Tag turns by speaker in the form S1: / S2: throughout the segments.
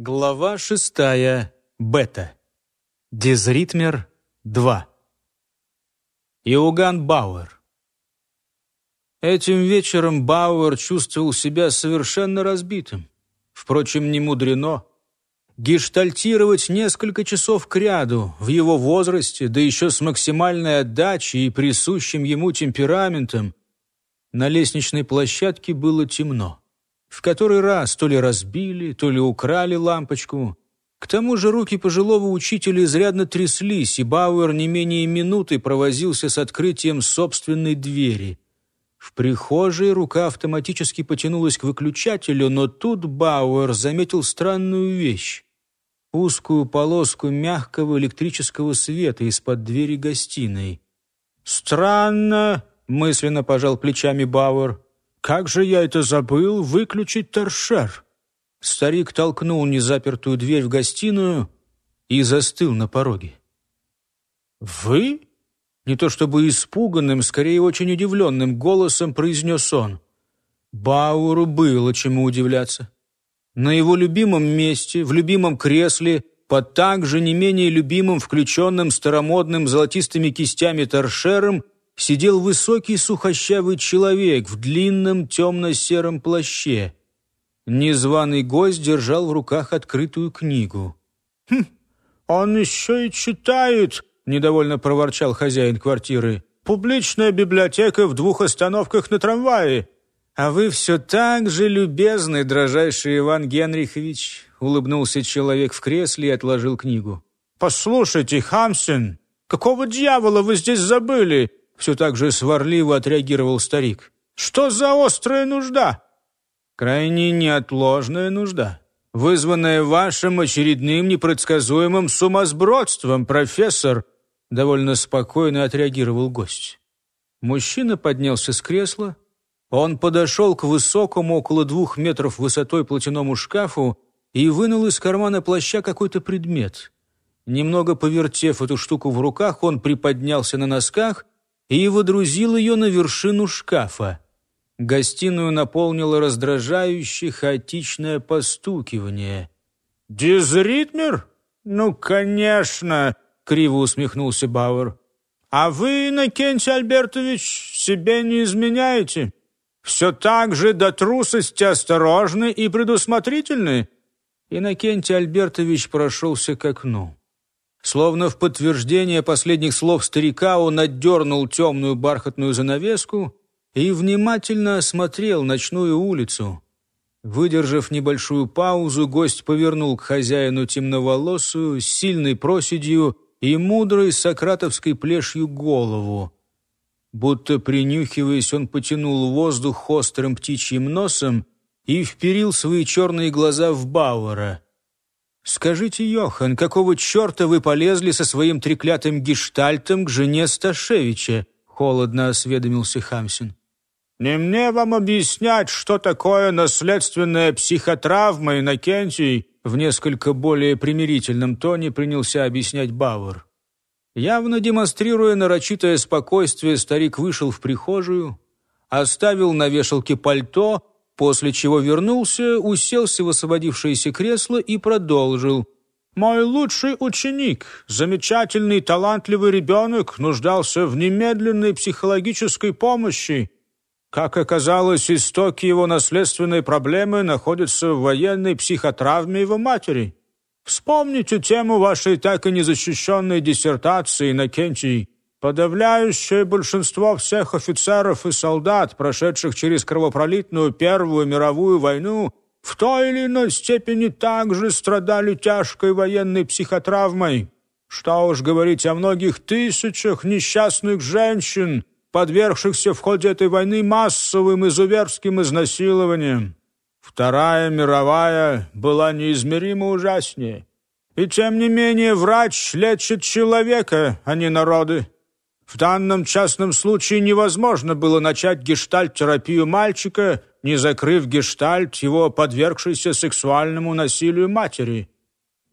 S1: Глава шестая. Бета. Дизритмер 2. Иоганн Бауэр. Этим вечером Бауэр чувствовал себя совершенно разбитым. Впрочем, не мудрено. Гештальтировать несколько часов кряду в его возрасте, да еще с максимальной отдачей и присущим ему темпераментом, на лестничной площадке было темно. В который раз то ли разбили, то ли украли лампочку. К тому же руки пожилого учителя изрядно тряслись, и Бауэр не менее минуты провозился с открытием собственной двери. В прихожей рука автоматически потянулась к выключателю, но тут Бауэр заметил странную вещь. Узкую полоску мягкого электрического света из-под двери гостиной. «Странно», — мысленно пожал плечами Бауэр. Как же я это забыл выключить торшер? Старик толкнул незапертую дверь в гостиную и застыл на пороге. «Вы?» Не то чтобы испуганным, скорее очень удивленным голосом произнес он. Бауру было чему удивляться. На его любимом месте, в любимом кресле, под также не менее любимым, включенным старомодным золотистыми кистями торшером, сидел высокий сухощавый человек в длинном темно-сером плаще. Незваный гость держал в руках открытую книгу. «Хм, он еще и читает!» — недовольно проворчал хозяин квартиры. «Публичная библиотека в двух остановках на трамвае!» «А вы все так же любезны, дрожайший Иван Генрихович!» — улыбнулся человек в кресле и отложил книгу. «Послушайте, Хамсен, какого дьявола вы здесь забыли?» Все так же сварливо отреагировал старик. «Что за острая нужда?» «Крайне неотложная нужда, вызванная вашим очередным непредсказуемым сумасбродством, профессор», довольно спокойно отреагировал гость. Мужчина поднялся с кресла. Он подошел к высокому, около двух метров высотой платяному шкафу и вынул из кармана плаща какой-то предмет. Немного повертев эту штуку в руках, он приподнялся на носках и водрузил ее на вершину шкафа. Гостиную наполнило раздражающее хаотичное постукивание. «Дизритмер? Ну, конечно!» — криво усмехнулся Бауэр. «А вы, Иннокентий Альбертович, себе не изменяете? Все так же до трусости осторожны и предусмотрительны?» Иннокентий Альбертович прошелся к окну. Словно в подтверждение последних слов старика он отдернул темную бархатную занавеску и внимательно осмотрел ночную улицу. Выдержав небольшую паузу, гость повернул к хозяину темноволосую, с сильной проседью и мудрой сократовской плешью голову. Будто принюхиваясь, он потянул воздух острым птичьим носом и вперил свои черные глаза в Бауэра — «Скажите, Йохан, какого черта вы полезли со своим треклятым гештальтом к жене Сташевича?» — холодно осведомился Хамсин. «Не мне вам объяснять, что такое наследственная психотравма, Иннокентий!» В несколько более примирительном тоне принялся объяснять Бауэр. Явно демонстрируя нарочитое спокойствие, старик вышел в прихожую, оставил на вешалке пальто после чего вернулся, уселся в освободившееся кресло и продолжил. «Мой лучший ученик, замечательный талантливый ребенок, нуждался в немедленной психологической помощи. Как оказалось, истоки его наследственной проблемы находятся в военной психотравме его матери. Вспомните тему вашей так и незащищенной диссертации, Накентий. Подавляющее большинство всех офицеров и солдат, прошедших через кровопролитную Первую мировую войну, в той или иной степени также страдали тяжкой военной психотравмой. Что уж говорить о многих тысячах несчастных женщин, подвергшихся в ходе этой войны массовым изуверским изнасилованиям. Вторая мировая была неизмеримо ужаснее. И тем не менее врач лечит человека, а не народы. В данном частном случае невозможно было начать гештальт-терапию мальчика, не закрыв гештальт его подвергшейся сексуальному насилию матери.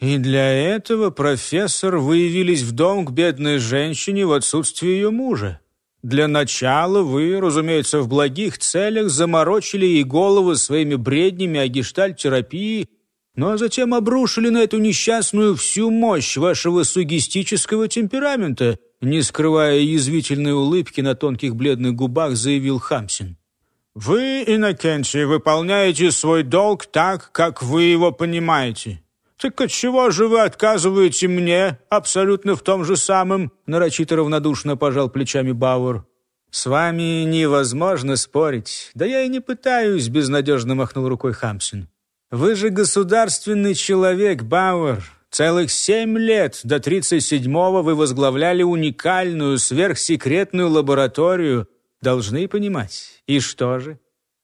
S1: И для этого, профессор, вы явились в дом к бедной женщине в отсутствие ее мужа. Для начала вы, разумеется, в благих целях заморочили ей голову своими бреднями о гештальт-терапии а затем обрушили на эту несчастную всю мощь вашего сугестического темперамента, не скрывая язвительной улыбки на тонких бледных губах, заявил Хамсин.
S2: «Вы, Иннокентий, выполняете свой долг так, как вы его понимаете. Так отчего же вы отказываете мне абсолютно в том же самом?»
S1: нарочито равнодушно пожал плечами Бауэр. «С вами невозможно спорить. Да я и не пытаюсь», — безнадежно махнул рукой Хамсин. «Вы же государственный человек, Бауэр. Целых семь лет до 37-го вы возглавляли уникальную сверхсекретную лабораторию, должны понимать. И что же?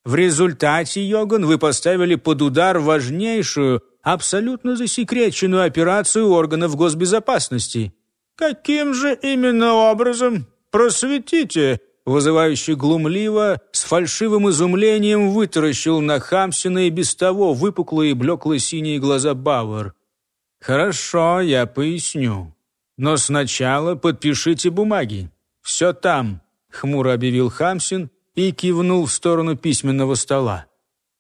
S1: В результате, Йоган, вы поставили под удар важнейшую, абсолютно засекреченную операцию органов госбезопасности.
S2: Каким же именно образом? Просветите,
S1: вызывающий глумливо, с фальшивым изумлением вытаращил на Хамсина и без того выпуклые блекло-синие глаза Бауэр. «Хорошо, я поясню. Но сначала подпишите бумаги. Все там. Хмуро объявил Хамсин и кивнул в сторону письменного стола.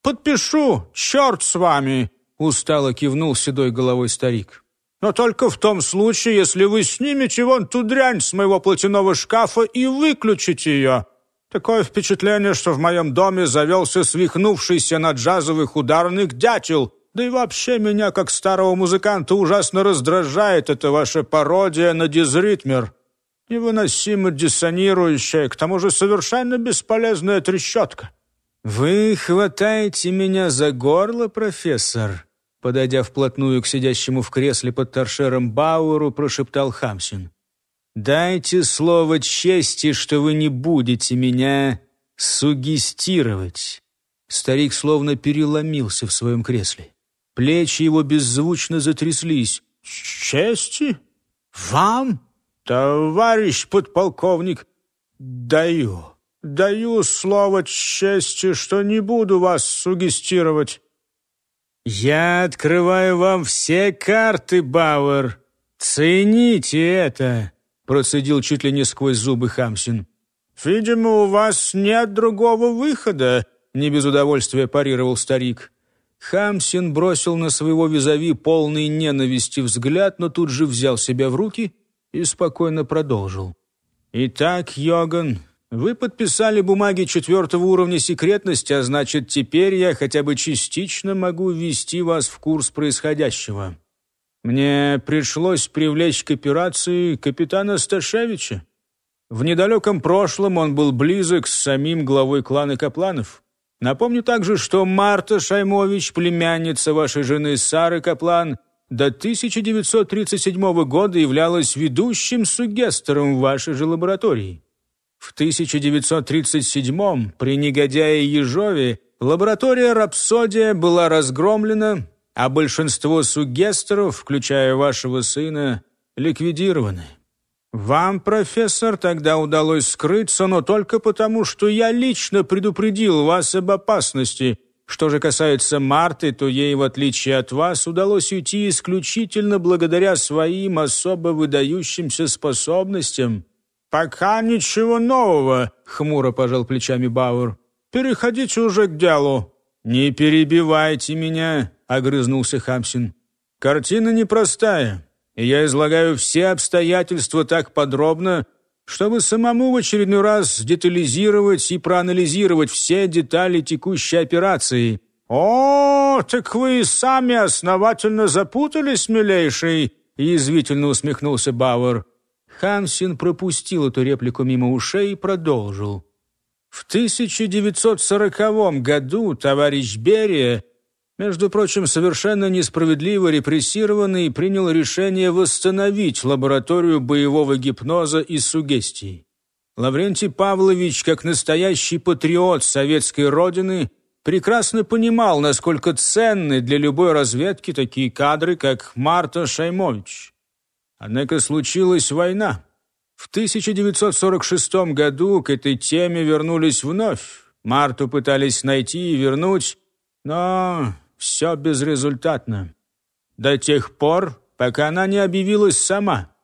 S2: «Подпишу, черт с вами!» Устало кивнул седой головой старик. «Но только в том случае, если вы снимете вон ту дрянь с моего платяного шкафа и выключите ее. Такое впечатление, что в моем доме завелся свихнувшийся на джазовых ударных дятел. Да и вообще меня, как старого музыканта, ужасно раздражает эта ваша пародия на дизритмер невыносимо диссонирующая, к тому же совершенно бесполезная трещотка.
S1: «Вы хватаете меня за горло, профессор?» Подойдя вплотную к сидящему в кресле под торшером Бауэру, прошептал Хамсин. «Дайте слово чести, что вы не будете меня сугестировать». Старик словно переломился в своем кресле. Плечи его беззвучно затряслись.
S2: «Чести? Вам?» «Товарищ подполковник, даю, даю слово чести, что не буду вас сугестировать».
S1: «Я открываю вам все карты, Бауэр. Цените это!» процедил чуть ли не сквозь зубы Хамсин.
S2: «Видимо, у вас нет другого выхода», не без удовольствия парировал старик.
S1: Хамсин бросил на своего визави полный ненависти взгляд, но тут же взял себя в руки и спокойно продолжил. «Итак, Йоган, вы подписали бумаги четвертого уровня секретности, а значит, теперь я хотя бы частично могу ввести вас в курс происходящего. Мне пришлось привлечь к операции капитана Сташевича. В недалеком прошлом он был близок с самим главой клана Капланов. Напомню также, что Марта Шаймович, племянница вашей жены Сары Каплан – до 1937 года являлась ведущим сугестером в вашей же лаборатории. В 1937 при негодяе Ежове лаборатория «Рапсодия» была разгромлена, а большинство сугестеров, включая вашего сына, ликвидированы. Вам, профессор, тогда удалось скрыться, но только потому, что я лично предупредил вас об опасности – что же касается Марты, то ей, в отличие от вас, удалось уйти исключительно благодаря своим особо выдающимся способностям.
S2: «Пока ничего нового», — хмуро пожал плечами Бауэр. «Переходите уже к делу».
S1: «Не перебивайте меня», — огрызнулся Хамсин. «Картина непростая, и я излагаю все обстоятельства так подробно, чтобы самому в очередной раз детализировать и проанализировать все детали текущей операции.
S2: «О, так вы сами основательно запутались, милейший!» язвительно усмехнулся Бауэр.
S1: Хансин пропустил эту реплику мимо ушей и продолжил. В 1940 году товарищ Берия между прочим, совершенно несправедливо репрессированный принял решение восстановить лабораторию боевого гипноза и сугестий. Лаврентий Павлович, как настоящий патриот советской родины, прекрасно понимал, насколько ценны для любой разведки такие кадры, как Марта Шаймович. Однако случилась война. В 1946 году к этой теме вернулись вновь. Марту пытались найти и вернуть, но все безрезультатно. До тех пор, пока она не объявилась сама.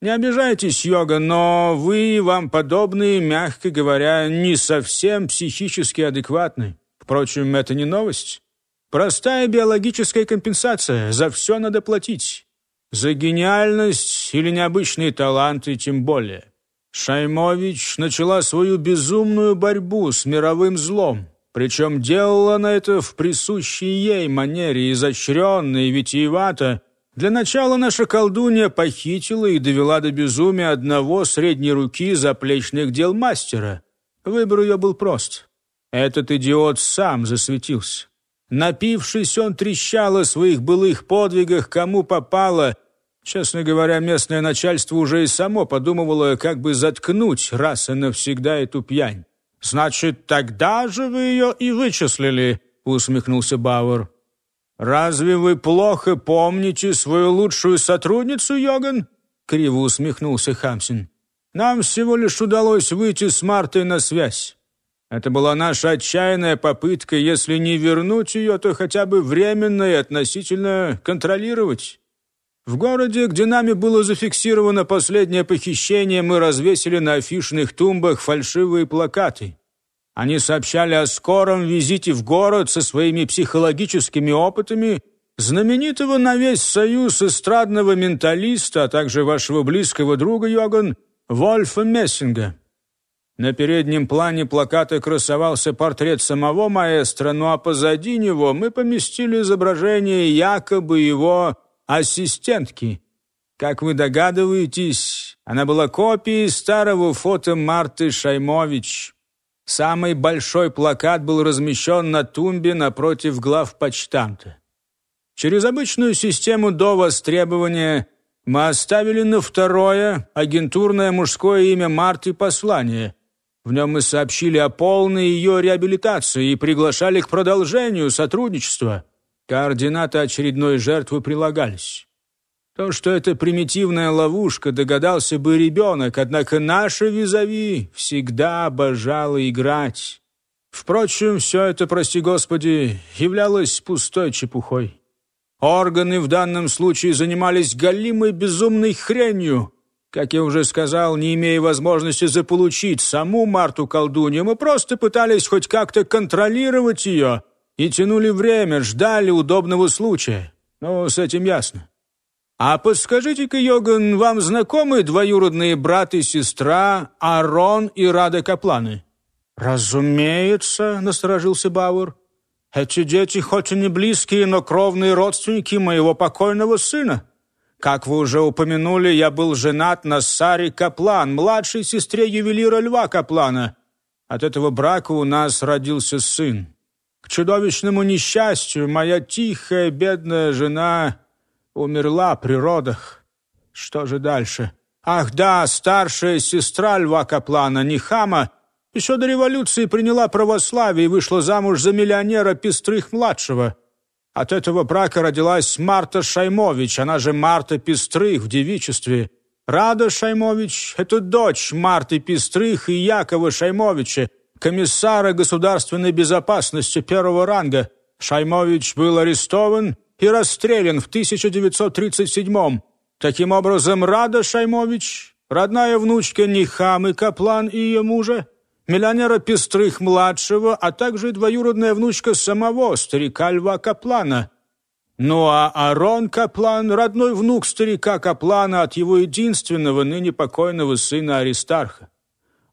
S1: Не обижайтесь, йога, но вы и вам подобные, мягко говоря, не совсем психически адекватны. Впрочем, это не новость. Простая биологическая компенсация. За все надо платить. За гениальность или необычные таланты тем более. Шаймович начала свою безумную борьбу с мировым злом. Причем делала она это в присущей ей манере, изощренно и витиевато. Для начала наша колдунья похитила и довела до безумия одного средней руки заплечных дел мастера. Выбор ее был прост. Этот идиот сам засветился. Напившись, он трещал о своих былых подвигах, кому попало. Честно говоря, местное начальство уже и само подумывало, как бы заткнуть раз и навсегда эту пьянь. «Значит, тогда же вы ее и вычислили», — усмехнулся Бауэр. «Разве вы плохо помните свою лучшую сотрудницу, Йоган?» — криво усмехнулся Хамсин. «Нам всего лишь удалось выйти с Мартой на связь. Это была наша отчаянная попытка, если не вернуть ее, то хотя бы временно и относительно контролировать. В городе, где нами было зафиксировано последнее похищение, мы развесили на афишных тумбах фальшивые плакаты. Они сообщали о скором визите в город со своими психологическими опытами знаменитого на весь союз эстрадного менталиста, а также вашего близкого друга Йоган Вольфа Мессинга. На переднем плане плаката красовался портрет самого маэстро, ну а позади него мы поместили изображение якобы его ассистентки. Как вы догадываетесь, она была копией старого фото Марты Шаймович. Самый большой плакат был размещен на тумбе напротив глав почтамта. Через обычную систему до востребования мы оставили на второе агентурное мужское имя Марты послание – в нем мы сообщили о полной ее реабилитации и приглашали к продолжению сотрудничества. Координаты очередной жертвы прилагались. То, что это примитивная ловушка, догадался бы ребенок, однако наша визави всегда обожала играть. Впрочем, все это, прости господи, являлось пустой чепухой. Органы в данном случае занимались галимой безумной хренью, как я уже сказал, не имея возможности заполучить саму Марту-колдунью, мы просто пытались хоть как-то контролировать ее и тянули время, ждали удобного случая. Ну, с этим ясно. А подскажите-ка, Йоган, вам знакомы двоюродные брат и сестра Арон и Рада Капланы? «Разумеется», — насторожился Бауэр. «Эти дети хоть и не близкие, но кровные родственники моего покойного сына». Как вы уже упомянули, я был женат на Саре Каплан, младшей сестре ювелира Льва Каплана. От этого брака у нас родился сын. К чудовищному несчастью, моя тихая, бедная жена умерла при родах. Что же дальше? Ах да, старшая сестра Льва Каплана, Нихама, еще до революции приняла православие и вышла замуж за миллионера Пестрых-младшего. От этого брака родилась Марта Шаймович, она же Марта Пестрых в девичестве. Рада Шаймович – это дочь Марты Пестрых и Якова Шаймовича, комиссара государственной безопасности первого ранга. Шаймович был арестован и расстрелян в 1937 Таким образом, Рада Шаймович, родная внучка Нихамы Каплан и ее мужа, миллионера Пестрых-младшего, а также двоюродная внучка самого старика Льва Каплана. Ну а Арон Каплан, родной внук старика Каплана от его единственного ныне покойного сына Аристарха.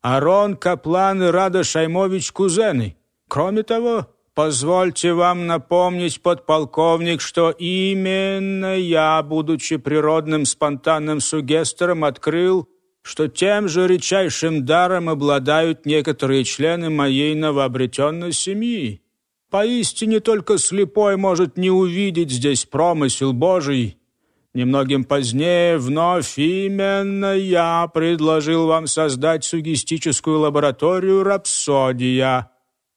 S1: Арон Каплан и Рада Шаймович кузены. Кроме того, позвольте вам напомнить, подполковник, что именно я, будучи природным спонтанным сугестером, открыл что тем же редчайшим даром обладают некоторые члены моей новообретенной семьи. Поистине только слепой может не увидеть здесь промысел Божий. Немногим позднее вновь именно я предложил вам создать сугестическую лабораторию «Рапсодия».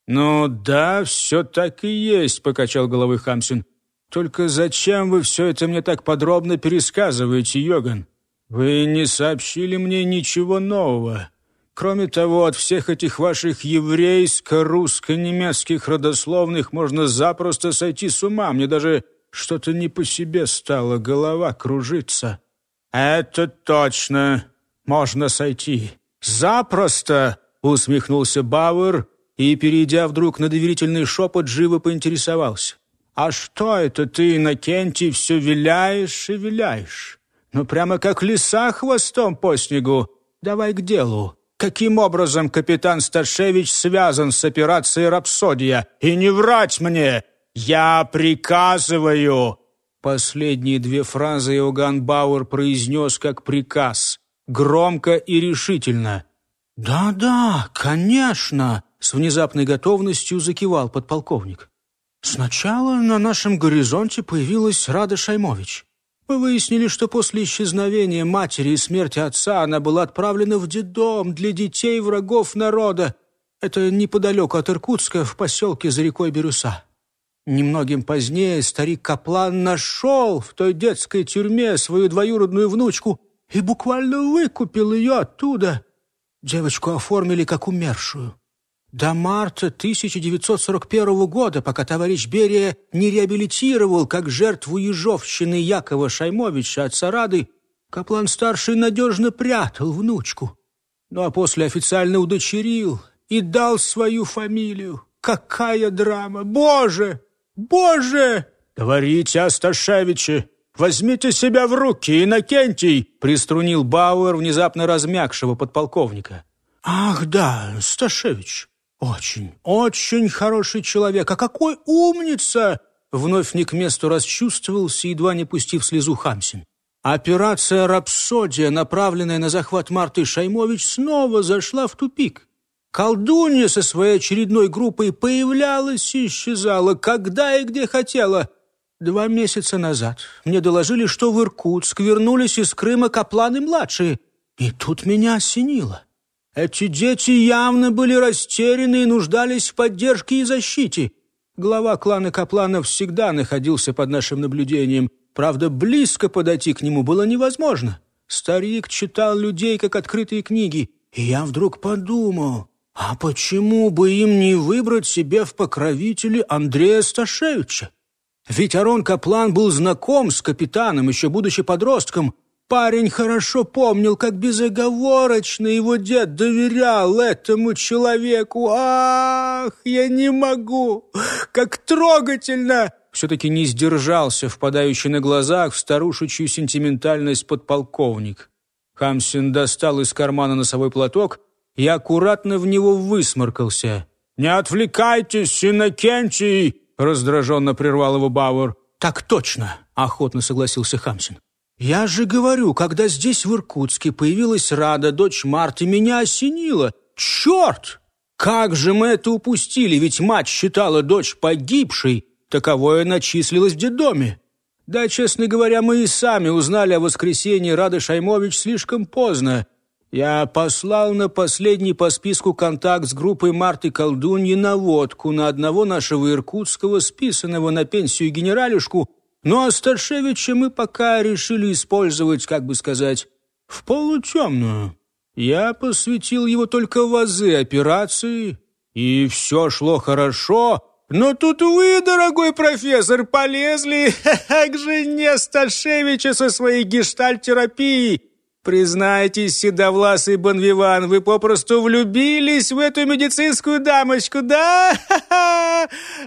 S1: «Ну да, все так и есть», — покачал головой Хамсин. «Только зачем вы все это мне так подробно пересказываете, Йоган? «Вы не сообщили мне ничего нового. Кроме того, от всех этих ваших еврейско-русско-немецких родословных можно запросто сойти с ума. Мне даже что-то не по себе стало, голова кружится». «Это точно. Можно сойти. Запросто!» — усмехнулся Бауэр и, перейдя вдруг на доверительный шепот, живо поинтересовался.
S2: «А что это ты, Иннокентий, все виляешь и виляешь? Ну, прямо как лиса хвостом по снегу. Давай к делу. Каким образом капитан Сташевич связан с операцией «Рапсодия»? И не врать мне! Я приказываю!» Последние две фразы Иоганн Бауэр произнес как приказ, громко и решительно. «Да-да, конечно!» — с внезапной готовностью закивал подполковник. «Сначала на нашем горизонте появилась Рада Шаймович. Мы выяснили, что после исчезновения матери и смерти отца она была отправлена в детдом для детей врагов народа. Это неподалеку от Иркутска, в поселке за рекой Бирюса. Немногим позднее старик Каплан нашел в той детской тюрьме свою двоюродную внучку и буквально выкупил ее оттуда. Девочку оформили как умершую. До марта 1941 года, пока товарищ Берия не реабилитировал как жертву ежовщины Якова Шаймовича от Сарады, Каплан-старший надежно прятал внучку. Ну а после официально удочерил и дал свою фамилию. Какая драма! Боже! Боже! Говорите, Асташевичи! Возьмите себя в руки, Иннокентий!» приструнил Бауэр внезапно размягшего подполковника. «Ах да, Сташевич, «Очень, очень хороший человек, а какой умница!» Вновь не к месту расчувствовался, едва не пустив слезу Хамсин. Операция «Рапсодия», направленная на захват Марты Шаймович, снова зашла в тупик. Колдунья со своей очередной группой появлялась и исчезала, когда и где хотела. Два месяца назад мне доложили, что в Иркутск вернулись из Крыма Капланы-младшие. И тут меня осенило. Эти дети явно были растеряны и нуждались в поддержке и защите. Глава клана Капланов всегда находился под нашим наблюдением. Правда, близко подойти к нему было невозможно. Старик читал людей, как открытые книги. И я вдруг подумал, а почему бы им не выбрать себе в покровители Андрея Сташевича? Ведь Арон Каплан был знаком с капитаном, еще будучи подростком, Парень хорошо помнил, как безоговорочно его дед доверял этому человеку. Ах, я не могу! Как трогательно! Все-таки не сдержался, впадающий на глазах в старушечью сентиментальность подполковник. Хамсин достал из кармана носовой платок и аккуратно в него высморкался. «Не отвлекайтесь, Иннокентий!» — раздраженно прервал его Бауэр. «Так точно!» — охотно согласился Хамсин. «Я же говорю, когда здесь, в Иркутске, появилась Рада, дочь Марты, меня осенило. Черт! Как же мы это упустили, ведь мать считала дочь погибшей, таковое начислилось в детдоме. Да, честно говоря, мы и сами узнали о воскресенье Рады Шаймович слишком поздно. Я послал на последний по списку контакт с группой Марты Колдуньи наводку на одного нашего иркутского, списанного на пенсию генералюшку, ну а Старшевича мы пока решили использовать, как бы сказать, в полутемную. Я посвятил его только в азы операции, и все шло хорошо, но тут вы, дорогой профессор, полезли к жене Сташевича со своей гештальтерапией. Признайтесь, седовласый Бонвиван, вы попросту влюбились в эту медицинскую дамочку, да?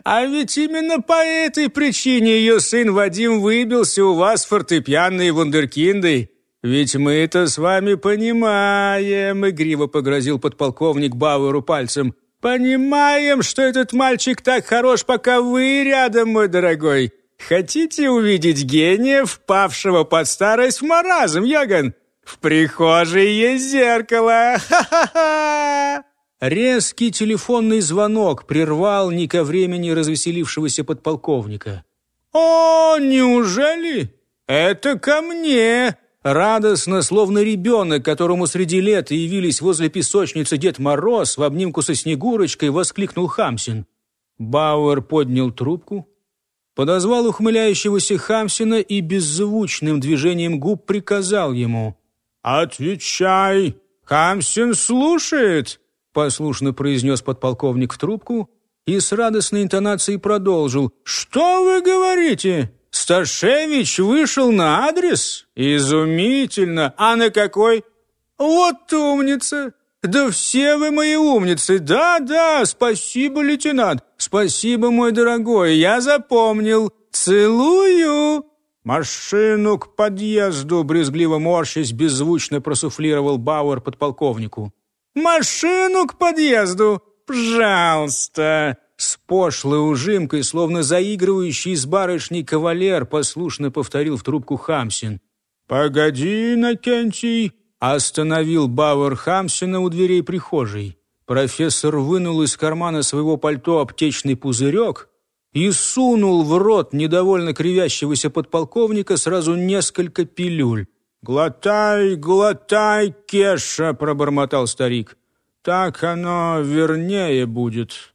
S2: А ведь именно по этой причине ее сын Вадим выбился у вас фортепианной вундеркиндой. Ведь мы это с вами понимаем, игриво погрозил подполковник Бауэру пальцем. Понимаем, что этот мальчик так хорош, пока вы рядом, мой дорогой. Хотите увидеть гения, впавшего под старость в маразм, Яган? В прихожей есть зеркало! Ха-ха-ха!» Резкий телефонный звонок прервал не ко времени развеселившегося подполковника. «О, неужели? Это ко мне!» Радостно, словно ребенок, которому среди лета явились возле песочницы Дед Мороз в обнимку со Снегурочкой, воскликнул Хамсин. Бауэр поднял трубку, подозвал ухмыляющегося Хамсина и беззвучным движением губ приказал ему «Отвечай! Хамсин слушает!» Послушно произнес подполковник в трубку и с радостной интонацией продолжил. «Что вы говорите? Сташевич вышел на адрес? Изумительно! А на какой? Вот умница! Да все вы мои умницы! Да-да, спасибо, лейтенант! Спасибо, мой дорогой, я запомнил! Целую!» «Машину к подъезду!» — брезгливо морщись, беззвучно просуфлировал Бауэр подполковнику. «Машину к подъезду! Пожалуйста!» С пошлой ужимкой, словно заигрывающий с барышней кавалер, послушно повторил в трубку Хамсин. «Погоди, Иннокентий!» — остановил Бауэр Хамсина у дверей прихожей. Профессор вынул из кармана своего пальто аптечный пузырек и сунул в рот недовольно кривящегося подполковника сразу несколько пилюль. «Глотай, глотай, Кеша!» — пробормотал старик. «Так оно вернее будет».